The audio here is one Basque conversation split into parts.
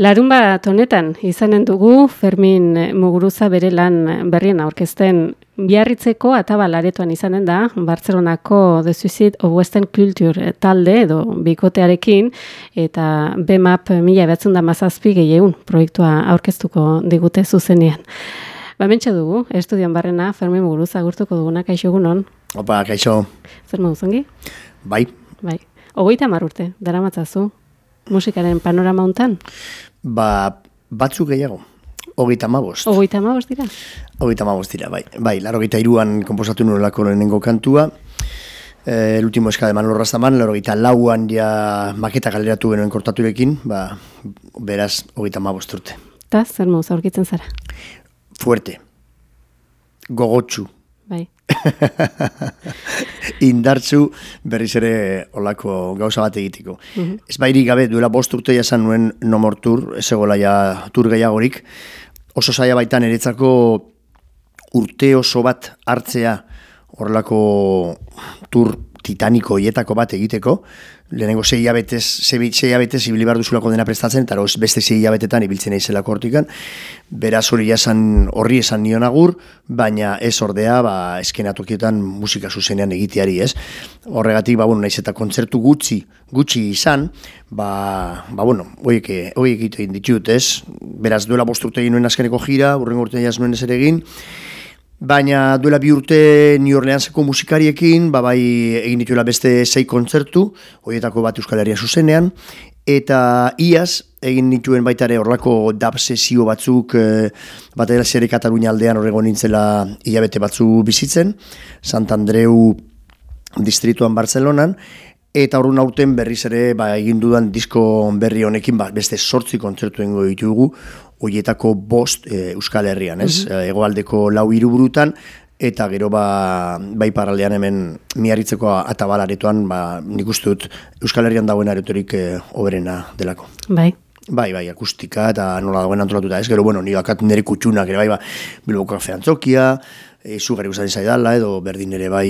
Larun bat honetan izanen dugu Fermin Muguruza bere lan berrien aurkezten biarritzeko atabal aretoan izanen da Bartzelonako The Suicide of Western Culture talde edo bikotearekin eta BMAP mila behatzen da mazazpi gehieun proiektua aurkeztuko digute zuzenean. Ba, mentxe dugu, estudian barrena Fermin Muguruza gurtuko duguna, kaixo egunon. Opa, kaixo. Zer moduzongi? Bai. Bai. Ogoita marurte, dara matzazu musikaren panorama hontan? Ba, batzuk gehiago. Ogeita mabost. Ogeita mabost dira? Ogeita mabost dira, bai. Bai, laro gehieta iruan komposatu nolako lehenengo kantua. Eh, el último eska de Manolo Rastaman, laro gehieta lauan ja maketa galeratu genuen kortaturekin, ba, beraz, ogeita mabost urte. Ta, zer moz, aurkitzen zara? Fuerte. Gogotsu. Bai. indartzu berriz ere olako gauza bat egiteko. Mm Ez bairi gabe duela bost urte jasan nuen nomor tur, ez egola ja tur gehiagorik, oso zaila baitan eretzako urte oso bat hartzea horrelako tur titaniko hietako bat egiteko, lehenengo zei abetez, zei abetez ibili behar duzulako dena prestatzen, eta beste zei abetetan ibiltzen eizelako hortikan, beraz hori esan, horri esan nion agur, baina ez ordea, ba, eskenatokietan musika zuzenean egiteari, ez? Horregatik, ba, bueno, naiz eta kontzertu gutxi, gutxi izan, ba, ba bueno, horiek, horiek egiten ditut, ez? Beraz, duela bosturte egin nuen azkeneko jira, burrengo urte nuen ez ere egin, Baina duela bi urte New Orleanseko musikariekin, ba bai egin dituela beste sei kontzertu, horietako bat Euskal Herria zuzenean, eta iaz egin dituen baita ere horlako dab sesio batzuk e, bat zere Katalunia aldean horrego nintzela hilabete batzu bizitzen, Sant Andreu distrituan Barcelonan, Eta horren aurten berriz ere ba, egin dudan disko berri honekin ba, beste sortzi kontzertu ingo ditugu, hoietako bost e, Euskal Herrian, ez? Mm Egoaldeko lau hiruburutan eta gero ba, bai paraldean hemen miarritzeko atabalaretoan ba, nik uste dut Euskal Herrian dagoen aretorik e, oberena delako. Bai. Bai, bai, akustika eta nola dagoen antolatuta, ez? Gero, bueno, nire akat nire kutxunak ere bai, ba, bilboko kafean txokia, e, zugari gustatzen zaidala, edo berdin ere bai,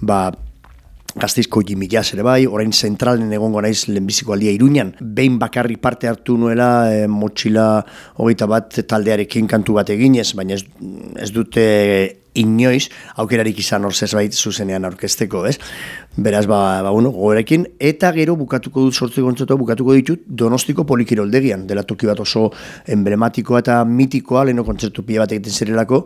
ba, gazteizko Jimmy Jazz ere bai, orain zentralen egongo naiz lehenbiziko aldia iruñan. Behin bakarri parte hartu nuela e, motxila hogeita bat taldearekin kantu bat eginez, baina ez, ez dute inoiz aukerarik izan hor bait zuzenean aurkezteko, ez? Beraz, ba, ba bueno, gogorekin, eta gero bukatuko dut sortzi gontzoto, bukatuko ditut Donostiko polikiroldegian, dela toki bat oso emblematikoa eta mitikoa, leheno kontzertu pila bat egiten zerelako,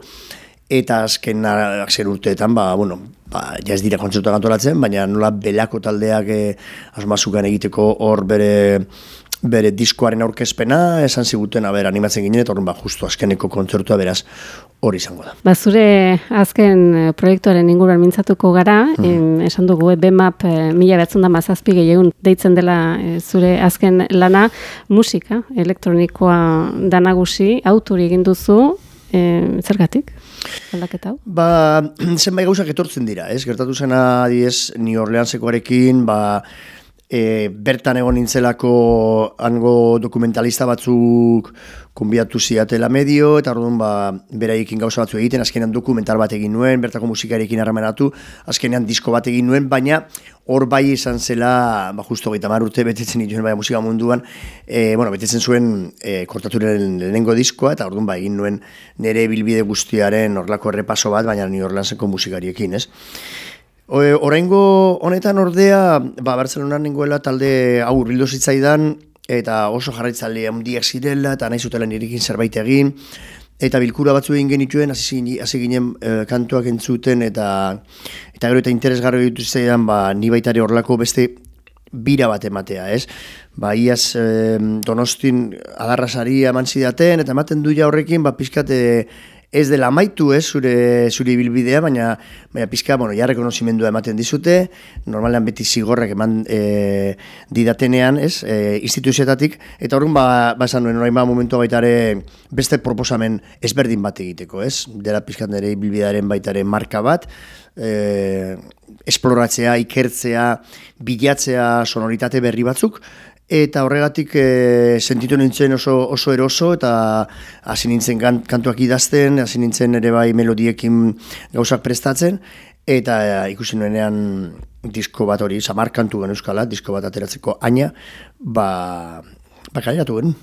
eta azken azken urteetan ba bueno ba ja ez dira kontzertuak antolatzen baina nola belako taldeak eh, asmazukan egiteko hor bere bere diskoaren aurkezpena esan ziguten aber animatzen ginen eta ba justu azkeneko kontzertua beraz hori izango da. Ba zure azken eh, proiektuaren inguruan mintzatuko gara, mm. esan dugu e, BMAP e, mila da mazazpi gehiagun deitzen dela zure azken lana, musika, elektronikoa danagusi, auturi egin duzu, e, zergatik? aldaketa hau? Ba, zenbait gauzak etortzen dira, ez? Gertatu zena, adiez, New Orleansekoarekin, ba, e, bertan egon nintzelako hango dokumentalista batzuk kunbiatu ziatela medio, eta orduan ba, beraikin gauza batzu egiten, azkenean dokumental bat egin nuen, bertako musikarekin harremanatu, azkenean disko bat egin nuen, baina hor bai izan zela, ba, justo gaita urte betetzen dituen bai musika munduan, e, bueno, betetzen zuen e, kortaturen lehenengo diskoa, eta orduan ba, egin nuen nire bilbide guztiaren horlako errepaso bat, baina New Orleanseko musikariekin, ez? Oraingo honetan ordea, ba, Barcelona nengoela talde hau urbildu zitzaidan, eta oso jarraitzale handiak zirela, eta nahi zutela nirekin zerbait egin, eta bilkura batzu egin genituen, hasi ginen e, kantuak entzuten, eta eta gero eta interesgarri ditu zitzaidan, ba, ni baitare horlako beste bira bat ematea, ez? Ba, iaz e, donostin adarrasari eman zidaten, eta ematen du ja horrekin, ba, pizkate ez dela amaitu ez zure zure ibilbidea baina baina pizka bueno ja rekonozimendua ematen dizute. Normalean beti zigorrak eman e, didatenean ez e, instituzioetatik. Eta orrun ba ba esan nuen orain ba momentu baita ere beste proposamen ezberdin bat egiteko ez? Dela pizkan ere ibilbidearen baita ere marka bat e, esploratzea ikertzea bilatzea sonoritate berri batzuk eta horregatik e, sentitu nintzen oso, oso eroso eta hasi nintzen kantuak idazten, hasi nintzen ere bai melodiekin gauzak prestatzen, eta e, ikusi nuenean disko bat hori, samar kantu gen euskala, disko bat ateratzeko aina, ba, ba gen.